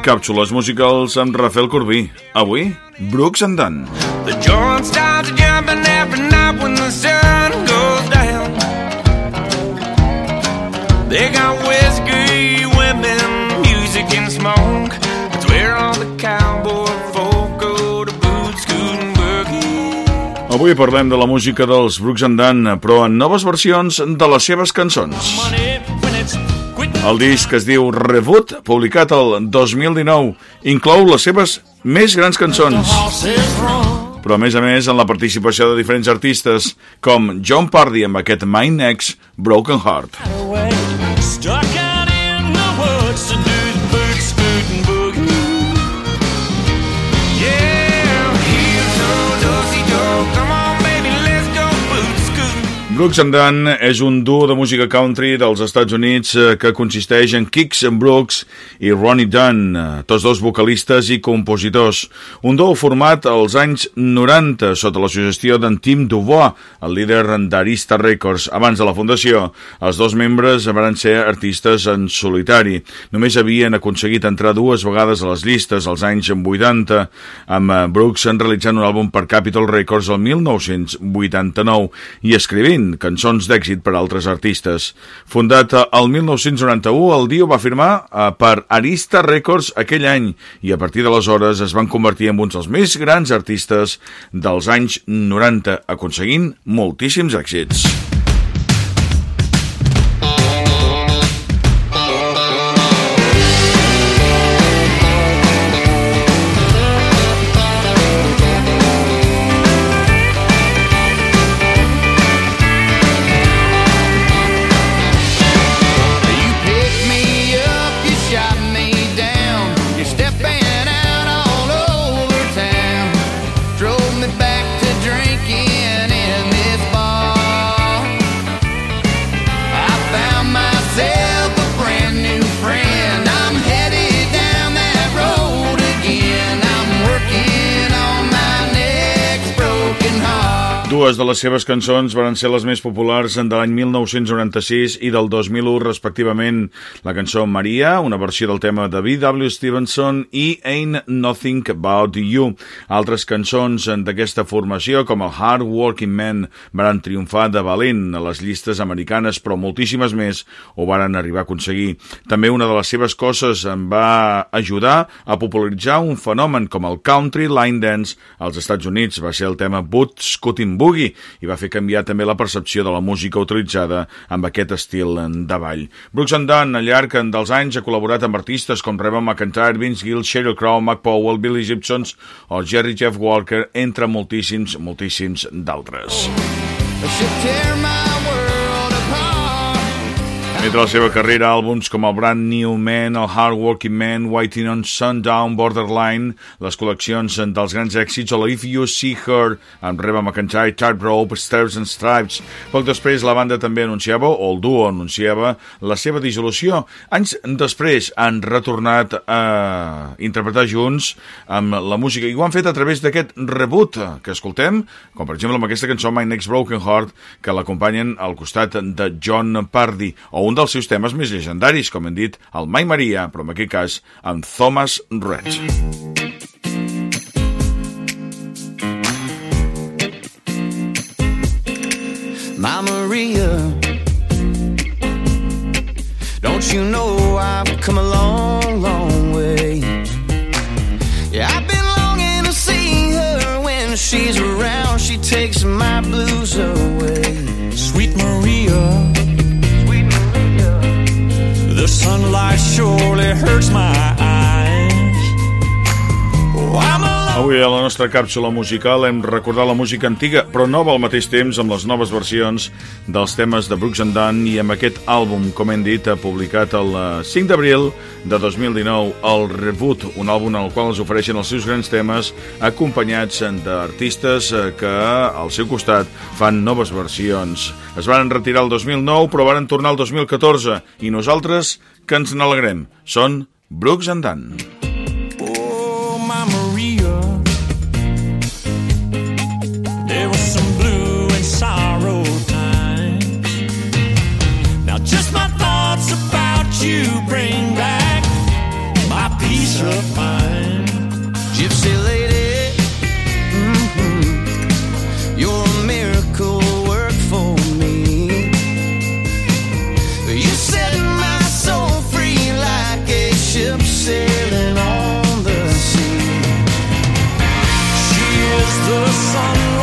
Càpsules musicals amb Rafael Corbí. Avui, Brooks and Dunn. The joint starts jumping every night when the sun goes down. They got whiskey, women, music and smoke. It's where all the cowboy folk go to boot, and boogie. Avui parlem de la música dels Brooks and Dunn, però en noves versions de les seves cançons. Money, el disc es diu Reboot, publicat el 2019, inclou les seves més grans cançons. Però a més a més en la participació de diferents artistes com John Pardy amb aquest My Next Broken Heart. Stuck Brooks and Dunn és un duo de música country dels Estats Units eh, que consisteix en Kix Brooks i Ronnie Dunn, eh, tots dos vocalistes i compositors. Un duo format als anys 90 sota la sugestió d'en Tim Dubois, el líder d'Arista Records. Abans de la fundació, els dos membres van ser artistes en solitari. Només havien aconseguit entrar dues vegades a les llistes als anys 80, amb eh, Brooks realitzant un àlbum per Capitol Records el 1989 i escrivint cançons d'èxit per altres artistes. Fundat el 1991, el Dio va firmar eh, per Arista Records aquell any i a partir d'aleshores es van convertir en uns dels més grans artistes dels anys 90, aconseguint moltíssims èxits. Dues de les seves cançons van ser les més populars de l'any 1996 i del 2001, respectivament. La cançó Maria, una versió del tema de B.W. Stevenson i Ain't Nothing About You. Altres cançons d'aquesta formació, com el Hard Working Man, van triomfar de valent a les llistes americanes, però moltíssimes més ho van arribar a aconseguir. També una de les seves coses en va ajudar a popularitzar un fenomen com el Country Line Dance als Estats Units. Va ser el tema Boots Cutting Boogie i va fer canviar també la percepció de la música utilitzada amb aquest estil de ball. Brooks and Dunn, al llarg dels anys, ha col·laborat amb artistes com Reba McIntyre, Vince Gill, Sheryl Crow, Mac Powell, Billy Gibsons o Jerry Jeff Walker, entre moltíssims, moltíssims d'altres. Entre la seva carrera, àlbums com el Brand New Man, el Hard Working Man, Waiting on Sundown, Borderline, les col·leccions dels grans èxits, o la If You See Her, amb Reba McIntyre, Tight Rope, Stairs and Stripes. Poc després, la banda també anunciava, o el duo anunciava, la seva dissolució. Anys després han retornat a interpretar junts amb la música, i ho han fet a través d'aquest reboot que escoltem, com per exemple amb aquesta cançó My Next Broken Heart, que l'acompanyen al costat de John Pardy, o un dels seus temes més llegendaris, com hem dit, el Mai Maria, però en aquest cas amb Thomas Rhett. My Maria Don't you know I've come a long, long way? Yeah, I've been longing to see her. When she's around She takes my blues away sunlight surely hurts my Avui a la nostra càpsula musical hem recordat la música antiga, però nova al mateix temps amb les noves versions dels temes de Brooks and Dunn i amb aquest àlbum, com hem dit, ha publicat el 5 eh, d'abril de 2019, el Reboot, un àlbum en el qual els ofereixen els seus grans temes acompanyats d'artistes eh, que al seu costat fan noves versions. Es van retirar el 2009, però van tornar el 2014 i nosaltres que ens n'alegrem. Són Brooks and Dunn. The sunlight.